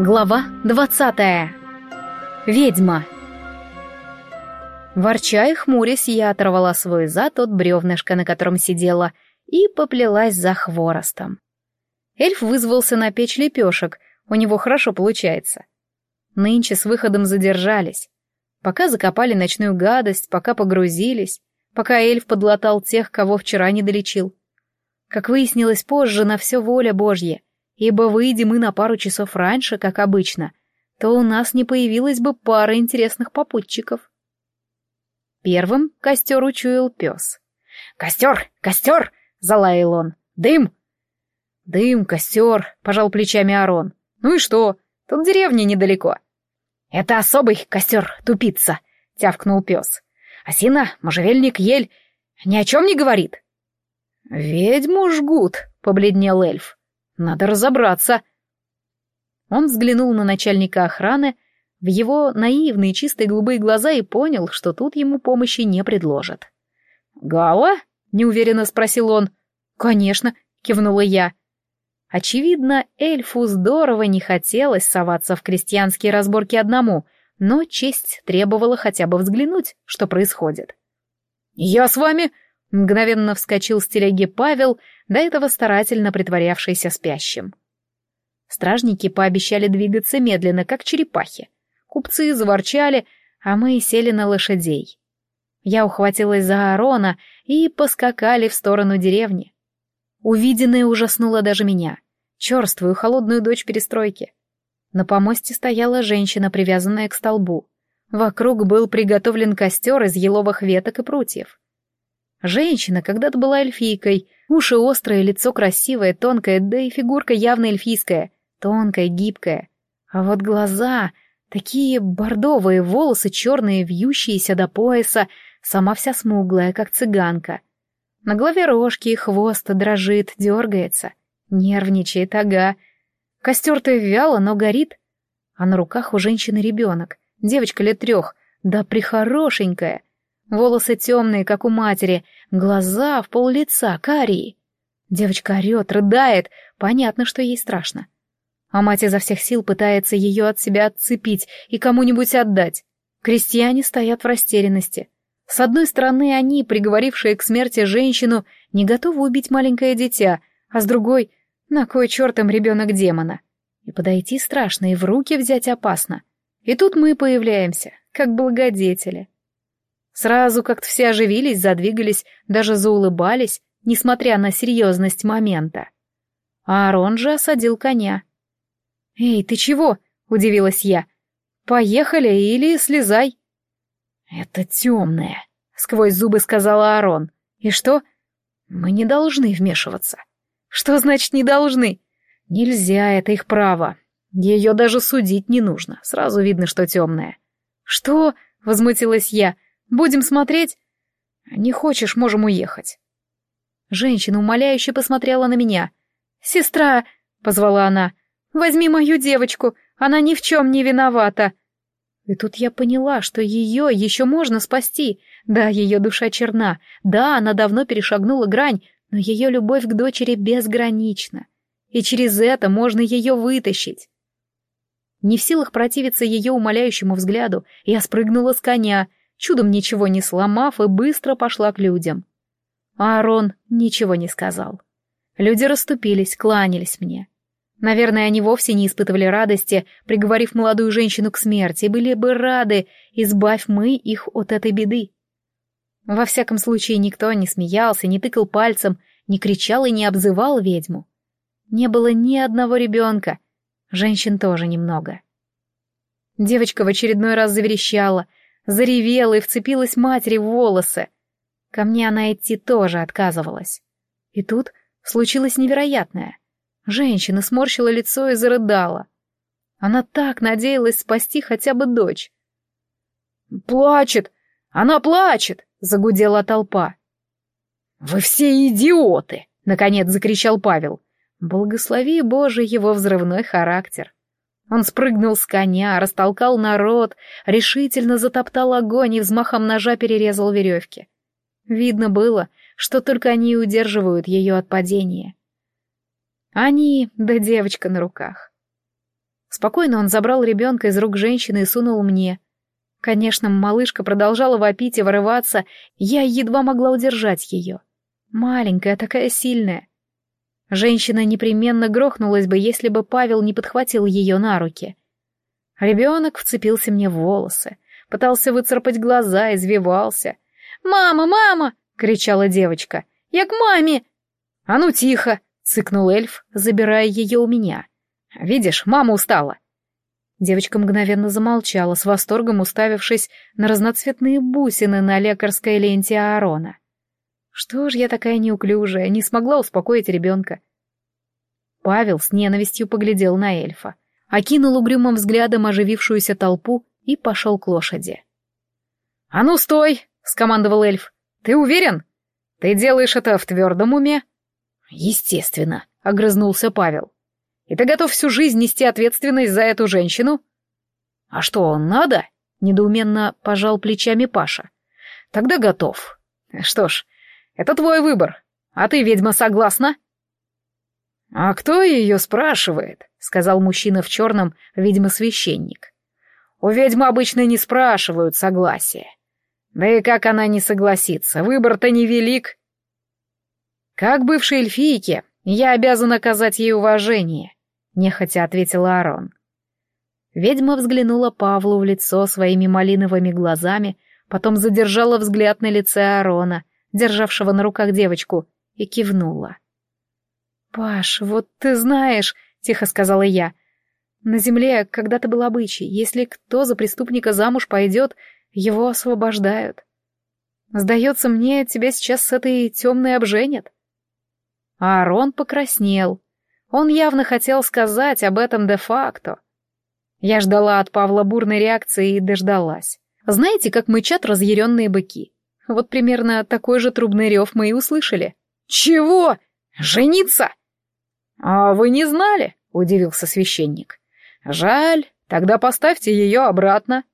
Глава двадцатая. Ведьма. Ворча и хмурясь, я оторвала свой зад от бревнышка, на котором сидела, и поплелась за хворостом. Эльф вызвался на печь лепешек, у него хорошо получается. Нынче с выходом задержались. Пока закопали ночную гадость, пока погрузились, пока эльф подлатал тех, кого вчера не долечил. Как выяснилось позже, на все воля Божья — ибо выйдем мы на пару часов раньше, как обычно, то у нас не появилась бы пара интересных попутчиков. Первым костер учуял пес. «Костер! Костер!» — залаял он. «Дым!» «Дым, костер!» — пожал плечами Арон. «Ну и что? Тут деревня недалеко». «Это особый костер, тупица!» — тявкнул пес. «Осина, можжевельник, ель ни о чем не говорит». «Ведьму жгут», — побледнел эльф. Надо разобраться. Он взглянул на начальника охраны в его наивные чистые голубые глаза и понял, что тут ему помощи не предложат. «Гала?» — неуверенно спросил он. «Конечно», — кивнула я. Очевидно, эльфу здорово не хотелось соваться в крестьянские разборки одному, но честь требовала хотя бы взглянуть, что происходит. «Я с вами!» — мгновенно вскочил с телеги Павел до этого старательно притворявшийся спящим. Стражники пообещали двигаться медленно, как черепахи. Купцы заворчали, а мы сели на лошадей. Я ухватилась за Аарона и поскакали в сторону деревни. Увиденное ужаснуло даже меня, черствую холодную дочь перестройки. На помосте стояла женщина, привязанная к столбу. Вокруг был приготовлен костер из еловых веток и прутьев. Женщина когда-то была эльфийкой, уши острые, лицо красивое, тонкое, да и фигурка явно эльфийская, тонкая, гибкая. А вот глаза, такие бордовые, волосы черные, вьющиеся до пояса, сама вся смуглая, как цыганка. На голове рожки хвост дрожит, дергается. Нервничает, ага. Костер-то вяло, но горит. А на руках у женщины ребенок, девочка лет трех, да прихорошенькая — Волосы темные, как у матери, глаза в пол лица, карие. Девочка орет, рыдает, понятно, что ей страшно. А мать изо всех сил пытается ее от себя отцепить и кому-нибудь отдать. Крестьяне стоят в растерянности. С одной стороны, они, приговорившие к смерти женщину, не готовы убить маленькое дитя, а с другой, на кой черт им ребенок демона? И подойти страшно, и в руки взять опасно. И тут мы появляемся, как благодетели. Сразу как-то все оживились, задвигались, даже заулыбались, несмотря на серьезность момента. А Аарон же осадил коня. «Эй, ты чего?» — удивилась я. «Поехали или слезай». «Это темное», — сквозь зубы сказала Аарон. «И что?» «Мы не должны вмешиваться». «Что значит не должны?» «Нельзя, это их право. Ее даже судить не нужно, сразу видно, что темная». «Что?» — возмутилась я. Будем смотреть? Не хочешь, можем уехать. Женщина умоляюще посмотрела на меня. «Сестра!» — позвала она. «Возьми мою девочку, она ни в чем не виновата!» И тут я поняла, что ее еще можно спасти. Да, ее душа черна, да, она давно перешагнула грань, но ее любовь к дочери безгранична. И через это можно ее вытащить. Не в силах противиться ее умоляющему взгляду, я спрыгнула с коня — чудом ничего не сломав, и быстро пошла к людям. Аарон ничего не сказал. Люди расступились, кланялись мне. Наверное, они вовсе не испытывали радости, приговорив молодую женщину к смерти, были бы рады, избавь мы их от этой беды. Во всяком случае, никто не смеялся, не тыкал пальцем, не кричал и не обзывал ведьму. Не было ни одного ребенка, женщин тоже немного. Девочка в очередной раз заверещала, заревела и вцепилась матери в волосы. Ко мне она идти тоже отказывалась. И тут случилось невероятное. Женщина сморщила лицо и зарыдала. Она так надеялась спасти хотя бы дочь. «Плачет! Она плачет!» — загудела толпа. «Вы все идиоты!» — наконец закричал Павел. «Благослови, Боже, его взрывной характер!» Он спрыгнул с коня, растолкал народ, решительно затоптал огонь и взмахом ножа перерезал веревки. Видно было, что только они удерживают ее от падения. Они, да девочка на руках. Спокойно он забрал ребенка из рук женщины и сунул мне. Конечно, малышка продолжала вопить и вырываться, я едва могла удержать ее. Маленькая, такая сильная. Женщина непременно грохнулась бы, если бы Павел не подхватил ее на руки. Ребенок вцепился мне в волосы, пытался выцарапать глаза, извивался. «Мама, мама!» — кричала девочка. «Я к маме!» «А ну тихо!» — цыкнул эльф, забирая ее у меня. «Видишь, мама устала!» Девочка мгновенно замолчала, с восторгом уставившись на разноцветные бусины на лекарской ленте Аарона. Что ж я такая неуклюжая, не смогла успокоить ребенка. Павел с ненавистью поглядел на эльфа, окинул угрюмым взглядом оживившуюся толпу и пошел к лошади. «А ну, стой!» — скомандовал эльф. «Ты уверен? Ты делаешь это в твердом уме?» «Естественно», — огрызнулся Павел. «И ты готов всю жизнь нести ответственность за эту женщину?» «А что, надо?» — недоуменно пожал плечами Паша. «Тогда готов. Что ж, это твой выбор. А ты, ведьма, согласна?» «А кто ее спрашивает?» — сказал мужчина в черном, видимо, священник. «У ведьмы обычно не спрашивают согласия. Да и как она не согласится, выбор-то невелик». «Как бывшей эльфийке, я обязан оказать ей уважение», — нехотя ответила Арон. Ведьма взглянула Павлу в лицо своими малиновыми глазами, потом задержала взгляд на лице Арона — державшего на руках девочку, и кивнула. «Паш, вот ты знаешь», — тихо сказала я, — «на земле когда-то был обычай, если кто за преступника замуж пойдет, его освобождают. Сдается мне, тебя сейчас с этой темной обженят». А Аарон покраснел. Он явно хотел сказать об этом де-факто. Я ждала от Павла бурной реакции и дождалась. Знаете, как мычат разъяренные быки? Вот примерно такой же трубный рев мы и услышали. «Чего? Жениться?» «А вы не знали?» — удивился священник. «Жаль, тогда поставьте ее обратно».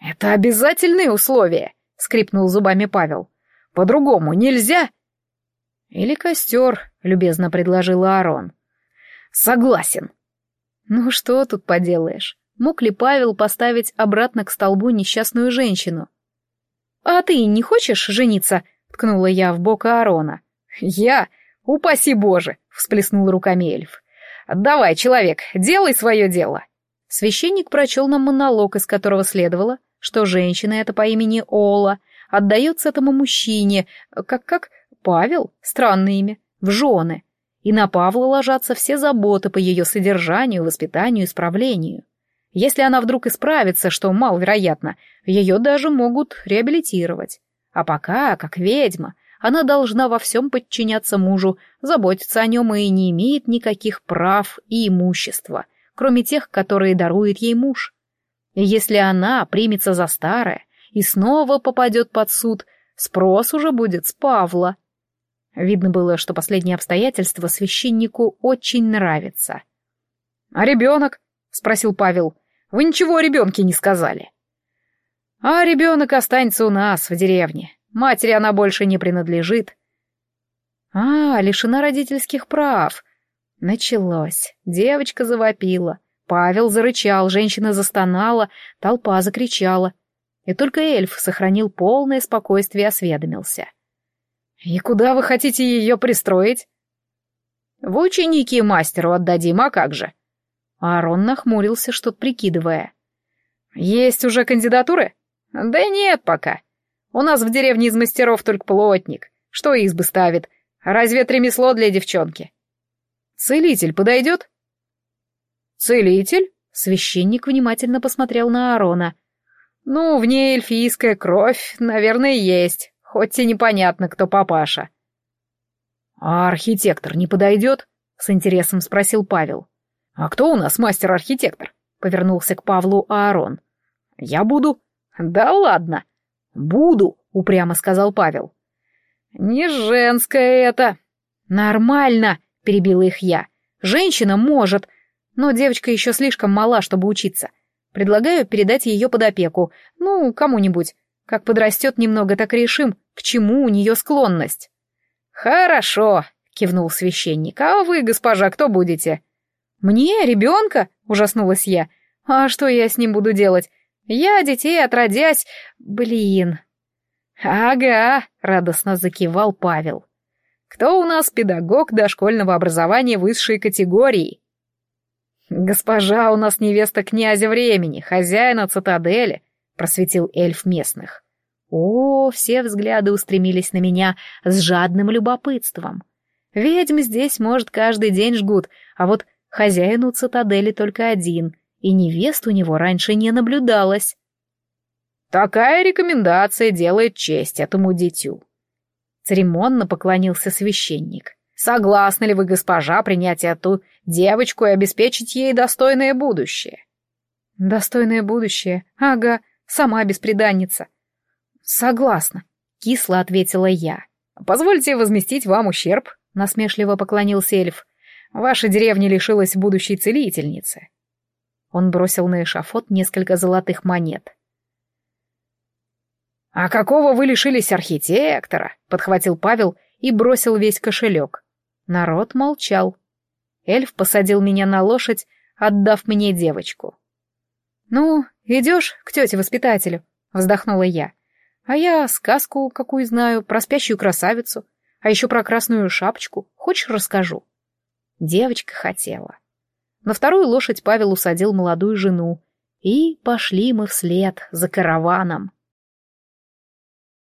«Это обязательные условия», — скрипнул зубами Павел. «По-другому нельзя». «Или костер», — любезно предложил Аарон. «Согласен». «Ну что тут поделаешь? Мог ли Павел поставить обратно к столбу несчастную женщину? «А ты не хочешь жениться?» — ткнула я в бок Аарона. «Я? Упаси Боже!» — всплеснул руками эльф. «Давай, человек, делай свое дело!» Священник прочел нам монолог, из которого следовало, что женщина эта по имени Ола отдается этому мужчине, как-как Павел, странное имя, в жены, и на Павла ложатся все заботы по ее содержанию, воспитанию исправлению. Если она вдруг исправится, что маловероятно, ее даже могут реабилитировать. А пока, как ведьма, она должна во всем подчиняться мужу, заботиться о нем и не имеет никаких прав и имущества, кроме тех, которые дарует ей муж. И если она примется за старое и снова попадет под суд, спрос уже будет с Павла. Видно было, что последнее обстоятельство священнику очень нравится. «А ребенок?» — спросил Павел. Вы ничего о ребенке не сказали. А ребенок останется у нас, в деревне. Матери она больше не принадлежит. А, лишена родительских прав. Началось. Девочка завопила. Павел зарычал, женщина застонала, толпа закричала. И только эльф сохранил полное спокойствие и осведомился. «И куда вы хотите ее пристроить?» «В ученики мастеру отдадим, а как же?» Аарон нахмурился, что-то прикидывая. «Есть уже кандидатуры?» «Да нет пока. У нас в деревне из мастеров только плотник. Что избы ставит? Разве ремесло для девчонки?» «Целитель подойдет?» «Целитель?» Священник внимательно посмотрел на Аарона. «Ну, в ней эльфийская кровь, наверное, есть, хоть и непонятно, кто папаша». «А архитектор не подойдет?» — с интересом спросил Павел. «А кто у нас мастер-архитектор?» — повернулся к Павлу Аарон. «Я буду». «Да ладно». «Буду», — упрямо сказал Павел. «Не женское это». «Нормально», — перебила их я. «Женщина может, но девочка еще слишком мала, чтобы учиться. Предлагаю передать ее под опеку, ну, кому-нибудь. Как подрастет немного, так решим, к чему у нее склонность». «Хорошо», — кивнул священник. «А вы, госпожа, кто будете?» «Мне? Ребенка?» — ужаснулась я. «А что я с ним буду делать? Я детей отродясь... Блин!» «Ага», — радостно закивал Павел. «Кто у нас педагог дошкольного образования высшей категории?» «Госпожа у нас невеста князя времени, хозяина цитадели», — просветил эльф местных. О, все взгляды устремились на меня с жадным любопытством. Ведьм здесь, может, каждый день жгут, а вот хозяину цитадели только один, и невест у него раньше не наблюдалось. «Такая рекомендация делает честь этому дитю», — церемонно поклонился священник. «Согласны ли вы, госпожа, принять эту девочку и обеспечить ей достойное будущее?» «Достойное будущее? Ага, сама бесприданница. «Согласна», — кисло ответила я. «Позвольте возместить вам ущерб», — насмешливо поклонился эльф. «Ваша деревня лишилась будущей целительницы». Он бросил на эшафот несколько золотых монет. «А какого вы лишились архитектора?» — подхватил Павел и бросил весь кошелек. Народ молчал. Эльф посадил меня на лошадь, отдав мне девочку. «Ну, идешь к тете-воспитателю?» — вздохнула я. А я сказку какую знаю, про спящую красавицу, а еще про красную шапочку. Хочешь, расскажу?» Девочка хотела. На вторую лошадь Павел усадил молодую жену, и пошли мы вслед за караваном.